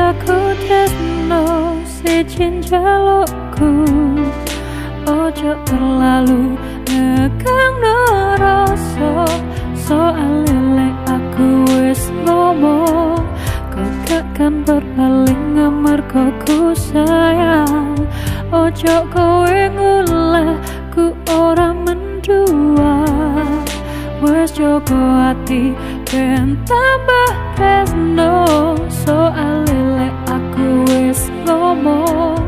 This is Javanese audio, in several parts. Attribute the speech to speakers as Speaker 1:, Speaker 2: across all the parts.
Speaker 1: biasaku tresno sejin jalukku ojo terlalu nekang no rasa soal lele aku wis ngomong kau kan berpaling amarga ku sayang. Ojo kowe ngulah ku ora mendua. Wis joko ati ben tambah tresno soal lele aku wis ngomong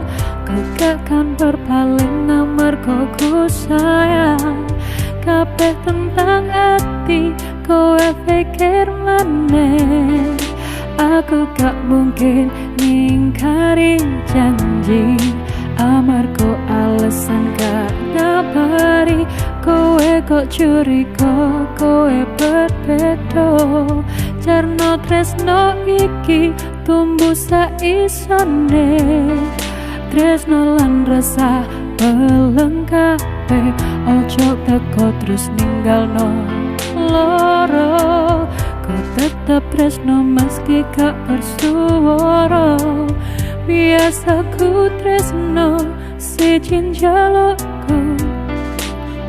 Speaker 1: Kegakkan berpaling amarga ku sayang Kabeh tentang hati kowe pikir maneh. Aku gak mungkin ngingkari janji. Amarga alasan gak nabari. Kowe kok curiga kowe berbeda Jarno tresno iki tumbuh saisone. Tresno lan rasa pelengkape Ojo teko terus ninggal no loro Kau tetap tresno meski gak bersuara. Biasa ku tresno sejin jalukku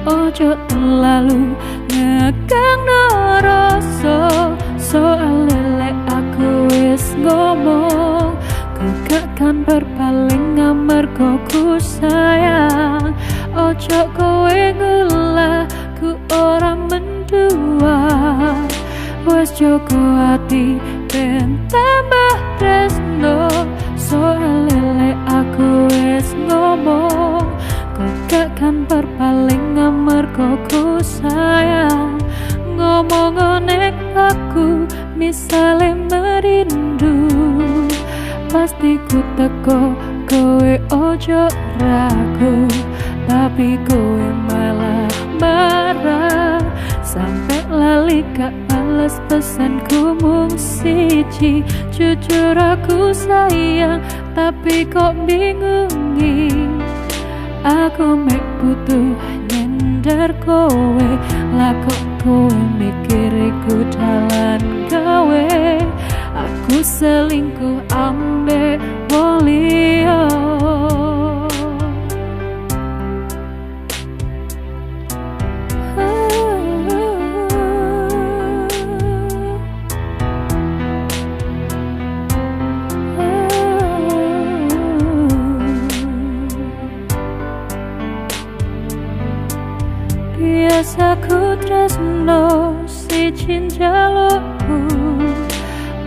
Speaker 1: Ojo terlalu ngekang no rasa Soal lele aku wis ngomong Ku gakkan berpaling amarga ku sayang. Ojo kowe ngulah ku ora mendua. Wes joko hati ben tambah tresno. Soal lele aku wis ngomong Ku gakkan berpaling amarga ku sayang Ngomong nek aku misale merindu. Pasti ku teko kowe ojo ragu Tapi kowe malah marah. Sampai lali gak balas pesanku mung siji. Jujur aku sayang Tapi kok bingungi Aku mek butuh nyender kowe Lah kok kowe mikir iku gawe? Aku selingkuh ambek wolio Biasa ku tresno sijin jalukku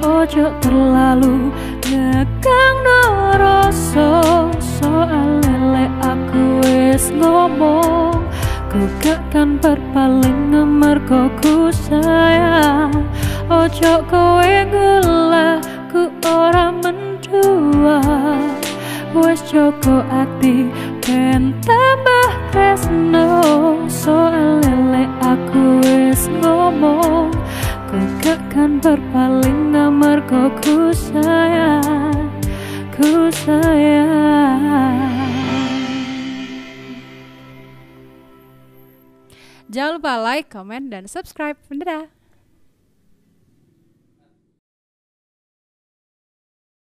Speaker 1: Ojo terlalu nekang no rasa Soal aku wis ngomong. Ku gakkan berpaling amarga ku sayang. Ojo kowe ngulah ku ora mendua. Wes joko ati ben tambah tresno Soal aku wis ngomong Ku gakkan berpaling amarga ku sayang Ku sayang
Speaker 2: Jangan lupa like, comment, dan subscribe. Dadah!